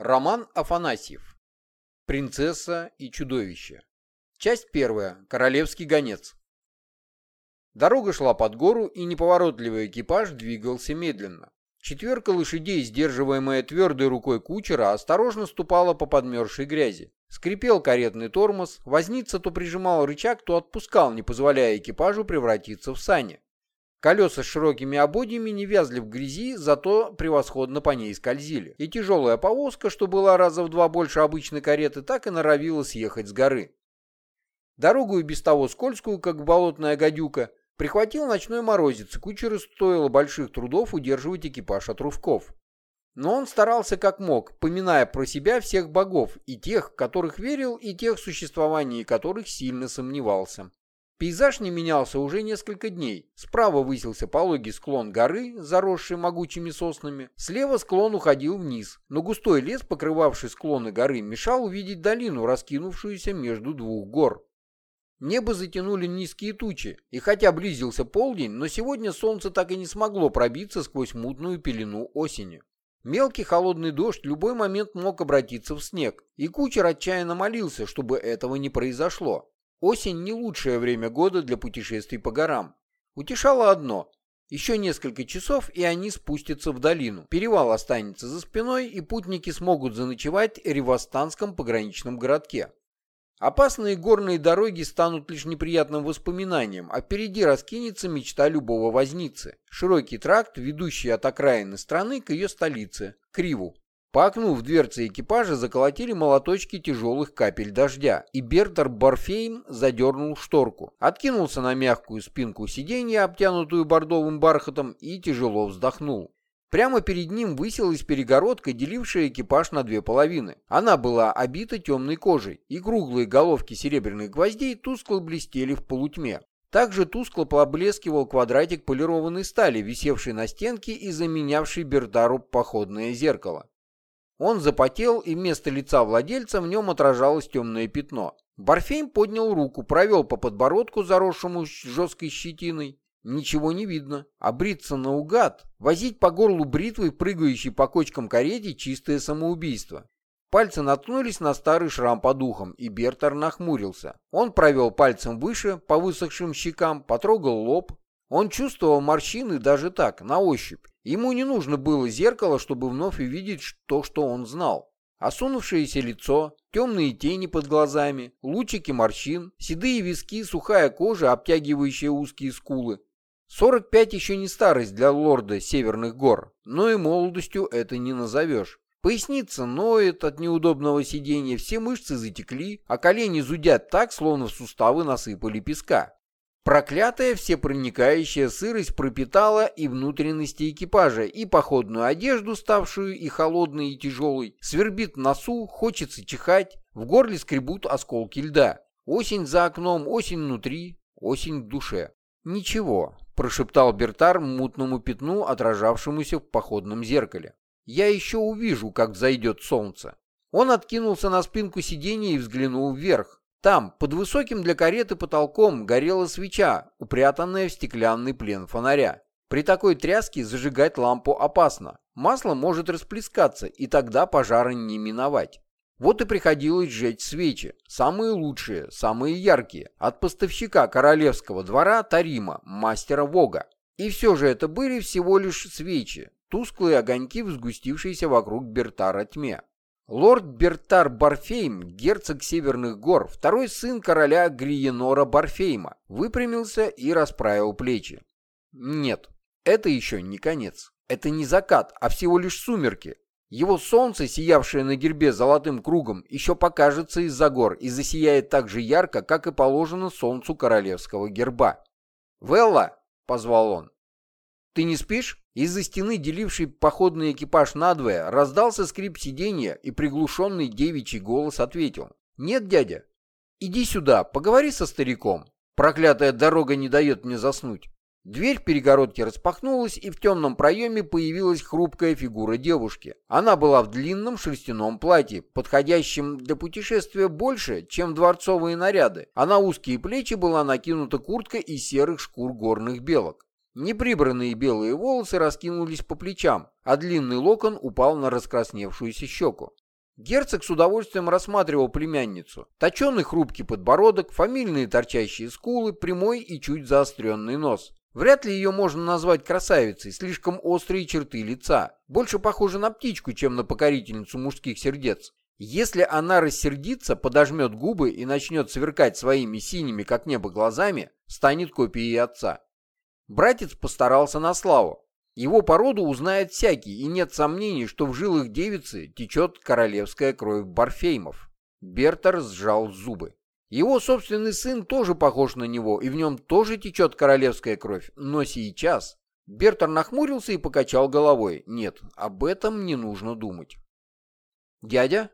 Роман Афанасьев. Принцесса и чудовище. Часть первая. Королевский гонец. Дорога шла под гору, и неповоротливый экипаж двигался медленно. Четверка лошадей, сдерживаемая твердой рукой кучера, осторожно ступала по подмерзшей грязи. Скрипел каретный тормоз, возница то прижимал рычаг, то отпускал, не позволяя экипажу превратиться в сани. Колеса с широкими ободьями не вязли в грязи, зато превосходно по ней скользили. И тяжелая повозка, что была раза в два больше обычной кареты, так и норовила съехать с горы. Дорогу и без того скользкую, как болотная гадюка, прихватил ночной морозец, и кучеру стоило больших трудов удерживать экипаж от рывков. Но он старался как мог, поминая про себя всех богов, и тех, которых верил, и тех, в существовании которых сильно сомневался. Пейзаж не менялся уже несколько дней. Справа высился пологий склон горы, заросший могучими соснами. Слева склон уходил вниз, но густой лес, покрывавший склоны горы, мешал увидеть долину, раскинувшуюся между двух гор. Небо затянули низкие тучи, и хотя близился полдень, но сегодня солнце так и не смогло пробиться сквозь мутную пелену осени. Мелкий холодный дождь любой момент мог обратиться в снег, и кучер отчаянно молился, чтобы этого не произошло. Осень не лучшее время года для путешествий по горам. Утешало одно. Еще несколько часов, и они спустятся в долину. Перевал останется за спиной, и путники смогут заночевать в Ревостанском пограничном городке. Опасные горные дороги станут лишь неприятным воспоминанием, а впереди раскинется мечта любого возницы. Широкий тракт, ведущий от окраины страны к ее столице, Криву. По окну в дверце экипажа заколотили молоточки тяжелых капель дождя, и Бертер Барфейм задернул шторку, откинулся на мягкую спинку сиденья, обтянутую бордовым бархатом, и тяжело вздохнул. Прямо перед ним высилась перегородка, делившая экипаж на две половины. Она была обита темной кожей, и круглые головки серебряных гвоздей тускло блестели в полутьме. Также тускло поблескивал квадратик полированной стали, висевший на стенке и заменявший Бертару походное зеркало. Он запотел, и вместо лица владельца в нем отражалось темное пятно. Барфейм поднял руку, провел по подбородку, заросшему жесткой щетиной. Ничего не видно. А бриться наугад, возить по горлу бритвой, прыгающей по кочкам карете, чистое самоубийство. Пальцы наткнулись на старый шрам под ухом, и Бертер нахмурился. Он провел пальцем выше, по высохшим щекам, потрогал лоб. Он чувствовал морщины даже так, на ощупь. Ему не нужно было зеркало, чтобы вновь увидеть то, что он знал. Осунувшееся лицо, темные тени под глазами, лучики морщин, седые виски, сухая кожа, обтягивающая узкие скулы. 45 еще не старость для лорда Северных гор, но и молодостью это не назовешь. Поясница ноет от неудобного сидения, все мышцы затекли, а колени зудят так, словно в суставы насыпали песка. Проклятая всепроникающая сырость пропитала и внутренности экипажа, и походную одежду, ставшую и холодной, и тяжелой. Свербит носу, хочется чихать, в горле скребут осколки льда. Осень за окном, осень внутри, осень в душе. «Ничего», — прошептал Бертар мутному пятну, отражавшемуся в походном зеркале. «Я еще увижу, как взойдет солнце». Он откинулся на спинку сиденья и взглянул вверх. Там, под высоким для кареты потолком, горела свеча, упрятанная в стеклянный плен фонаря. При такой тряске зажигать лампу опасно. Масло может расплескаться, и тогда пожара не миновать. Вот и приходилось сжечь свечи, самые лучшие, самые яркие, от поставщика королевского двора Тарима, мастера Вога. И все же это были всего лишь свечи, тусклые огоньки в сгустившейся вокруг Бертара тьме. Лорд Бертар Барфейм, герцог Северных гор, второй сын короля Гриенора Барфейма, выпрямился и расправил плечи. Нет, это еще не конец. Это не закат, а всего лишь сумерки. Его солнце, сиявшее на гербе золотым кругом, еще покажется из-за гор и засияет так же ярко, как и положено солнцу королевского герба. «Велла!» — позвал он. «Ты не спишь?» Из-за стены, делившей походный экипаж надвое, раздался скрип сиденья, и приглушенный девичий голос ответил. «Нет, дядя. Иди сюда, поговори со стариком. Проклятая дорога не дает мне заснуть». Дверь перегородки распахнулась, и в темном проеме появилась хрупкая фигура девушки. Она была в длинном шерстяном платье, подходящем для путешествия больше, чем дворцовые наряды, а на узкие плечи была накинута куртка из серых шкур горных белок. Неприбранные белые волосы раскинулись по плечам, а длинный локон упал на раскрасневшуюся щеку. Герцог с удовольствием рассматривал племянницу. Точеный хрупкий подбородок, фамильные торчащие скулы, прямой и чуть заостренный нос. Вряд ли ее можно назвать красавицей, слишком острые черты лица. Больше похожа на птичку, чем на покорительницу мужских сердец. Если она рассердится, подожмет губы и начнет сверкать своими синими, как небо, глазами, станет копией отца. Братец постарался на славу. Его породу узнает всякий, и нет сомнений, что в жилах девицы течет королевская кровь Барфеймов. Бертер сжал зубы. Его собственный сын тоже похож на него, и в нем тоже течет королевская кровь, но сейчас... Бертер нахмурился и покачал головой. Нет, об этом не нужно думать. «Дядя?»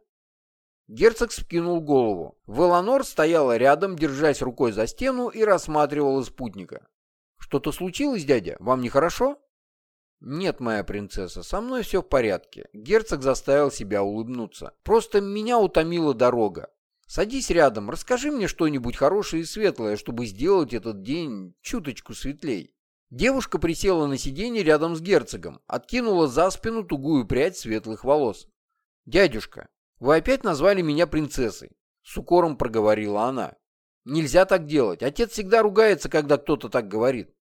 Герцог скинул голову. Веланор стояла рядом, держась рукой за стену и рассматривала спутника. «Что-то случилось, дядя? Вам нехорошо?» «Нет, моя принцесса, со мной все в порядке». Герцог заставил себя улыбнуться. «Просто меня утомила дорога. Садись рядом, расскажи мне что-нибудь хорошее и светлое, чтобы сделать этот день чуточку светлей». Девушка присела на сиденье рядом с герцогом, откинула за спину тугую прядь светлых волос. «Дядюшка, вы опять назвали меня принцессой», — с укором проговорила она. «Нельзя так делать. Отец всегда ругается, когда кто-то так говорит».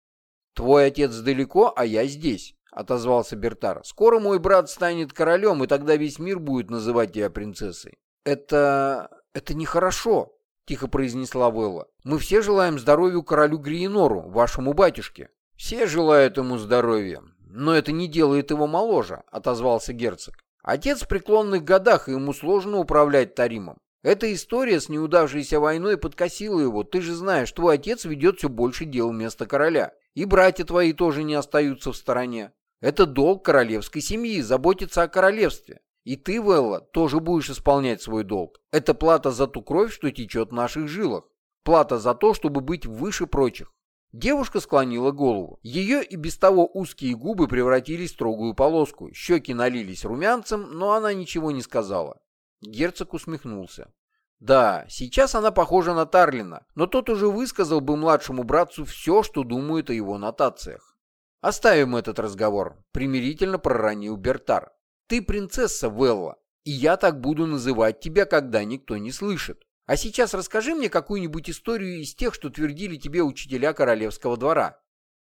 «Твой отец далеко, а я здесь. — отозвался Бертар. «Скоро мой брат станет королем, и тогда весь мир будет называть тебя принцессой». «Это... это нехорошо», — тихо произнесла Вэлла. «Мы все желаем здоровью королю Гриенору, вашему батюшке». «Все желают ему здоровья, но это не делает его моложе», — отозвался герцог. «Отец в преклонных годах, и ему сложно управлять Таримом. Эта история с неудавшейся войной подкосила его. Ты же знаешь, твой отец ведет все больше дел вместо короля. И братья твои тоже не остаются в стороне. Это долг королевской семьи, заботиться о королевстве. И ты, Велла, тоже будешь исполнять свой долг. Это плата за ту кровь, что течет в наших жилах. Плата за то, чтобы быть выше прочих. Девушка склонила голову. Ее и без того узкие губы превратились в строгую полоску. Щеки налились румянцем, но она ничего не сказала. Герцог усмехнулся. Да, сейчас она похожа на Тарлина, но тот уже высказал бы младшему братцу все, что думает о его нотациях. «Оставим этот разговор», — примирительно проронил Бертар. «Ты принцесса Велла, и я так буду называть тебя, когда никто не слышит. А сейчас расскажи мне какую-нибудь историю из тех, что твердили тебе учителя королевского двора».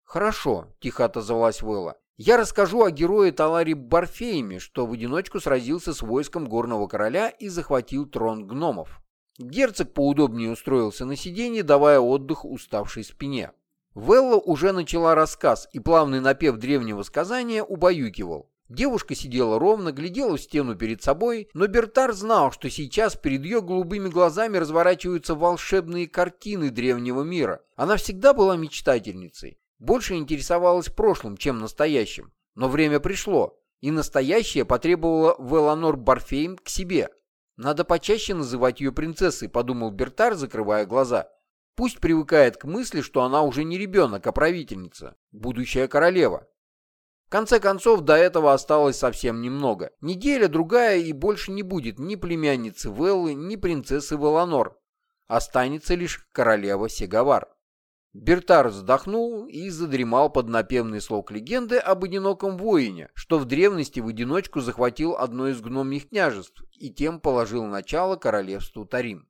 «Хорошо», — тихо отозвалась Велла. «Я расскажу о герое Таларе Барфееме, что в одиночку сразился с войском горного короля и захватил трон гномов». Герцог поудобнее устроился на сиденье, давая отдых уставшей спине. Велла уже начала рассказ, и плавный напев древнего сказания убаюкивал. Девушка сидела ровно, глядела в стену перед собой, но Бертар знал, что сейчас перед ее голубыми глазами разворачиваются волшебные картины древнего мира. Она всегда была мечтательницей, больше интересовалась прошлым, чем настоящим. Но время пришло, и настоящее потребовало Веланор Барфейм к себе. «Надо почаще называть ее принцессой», — подумал Бертар, закрывая глаза. Пусть привыкает к мысли, что она уже не ребенок, а правительница, будущая королева. В конце концов, до этого осталось совсем немного. Неделя, другая, и больше не будет ни племянницы Веллы, ни принцессы Веланор. Останется лишь королева Сеговар. Бертар вздохнул и задремал под напевный слог легенды об одиноком воине, что в древности в одиночку захватил одно из гномьих княжеств и тем положил начало королевству Тарим.